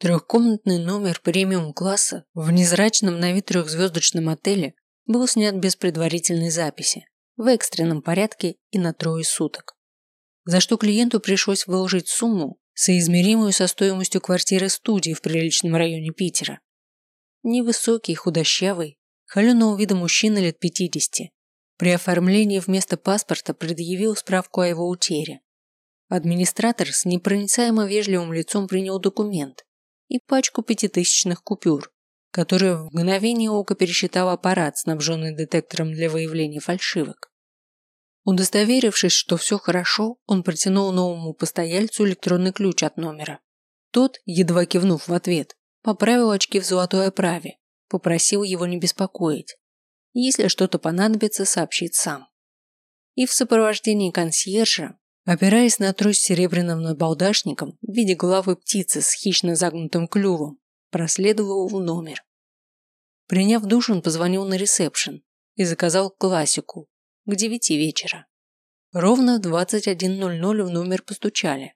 Трехкомнатный номер премиум-класса в незрачном на вид трехзвездочном отеле был снят без предварительной записи, в экстренном порядке и на трое суток. За что клиенту пришлось выложить сумму, соизмеримую со стоимостью квартиры-студии в приличном районе Питера. Невысокий, худощавый, холеного вида мужчина лет 50. При оформлении вместо паспорта предъявил справку о его утере. Администратор с непроницаемо вежливым лицом принял документ и пачку пятитысячных купюр, которые в мгновение ока пересчитал аппарат, снабженный детектором для выявления фальшивок. Удостоверившись, что все хорошо, он протянул новому постояльцу электронный ключ от номера. Тот, едва кивнув в ответ, поправил очки в золотой оправе, попросил его не беспокоить. Если что-то понадобится, сообщит сам. И в сопровождении консьержа, опираясь на трость серебряным набалдашником в виде головы птицы с хищно загнутым клювом, проследовал в номер. Приняв душ, он позвонил на ресепшн и заказал классику к девяти вечера. Ровно в 21.00 в номер постучали.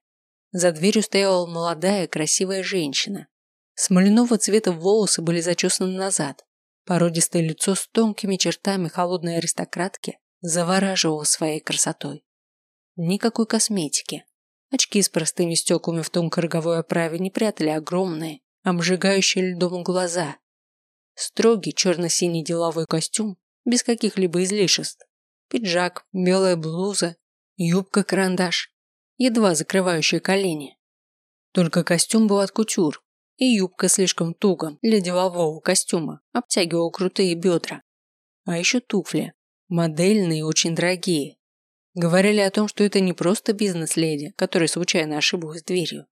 За дверью стояла молодая, красивая женщина. Смоляного цвета волосы были зачесаны назад. Породистое лицо с тонкими чертами холодной аристократки завораживало своей красотой. Никакой косметики. Очки с простыми стеклами в тонкой роговой оправе не прятали огромные, обжигающие льдом глаза. Строгий черно-синий деловой костюм без каких-либо излишеств пиджак, белая блуза, юбка-карандаш, едва закрывающая колени. Только костюм был от кутюр, и юбка слишком туго для делового костюма обтягивала крутые бедра. А еще туфли, модельные и очень дорогие. Говорили о том, что это не просто бизнес-леди, которая случайно ошиблась дверью.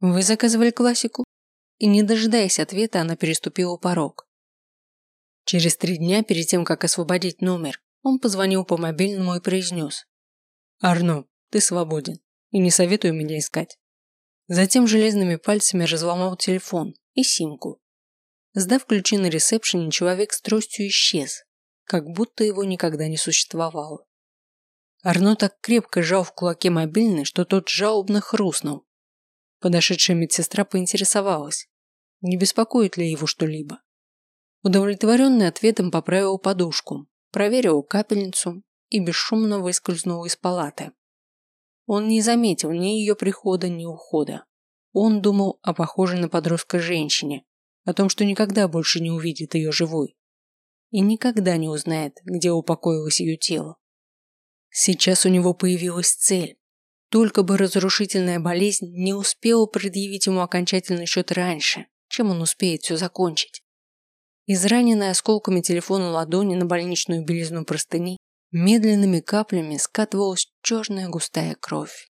Вы заказывали классику? И не дожидаясь ответа, она переступила порог. Через три дня, перед тем, как освободить номер, он позвонил по мобильному и произнес. «Арно, ты свободен, и не советую меня искать». Затем железными пальцами разломал телефон и симку. Сдав ключи на ресепшене, человек с тростью исчез, как будто его никогда не существовало. Арно так крепко сжал в кулаке мобильный, что тот жалобно хрустнул. Подошедшая медсестра поинтересовалась, не беспокоит ли его что-либо. Удовлетворенный ответом поправил подушку, проверил капельницу и бесшумно выскользнул из палаты. Он не заметил ни ее прихода, ни ухода. Он думал о похожей на подростка женщине, о том, что никогда больше не увидит ее живой. И никогда не узнает, где упокоилось ее тело. Сейчас у него появилась цель. Только бы разрушительная болезнь не успела предъявить ему окончательный счет раньше, чем он успеет все закончить. Израненная осколками телефона ладони на больничную белизну простыни, медленными каплями скатывалась черная густая кровь.